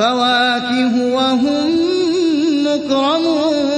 فواكه وهم مكرمون.